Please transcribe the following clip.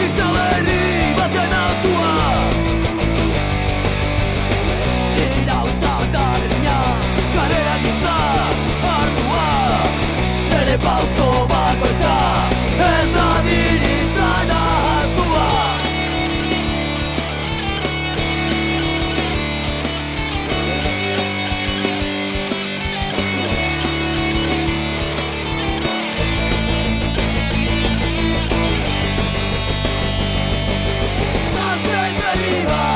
Fifty dollars. Viva!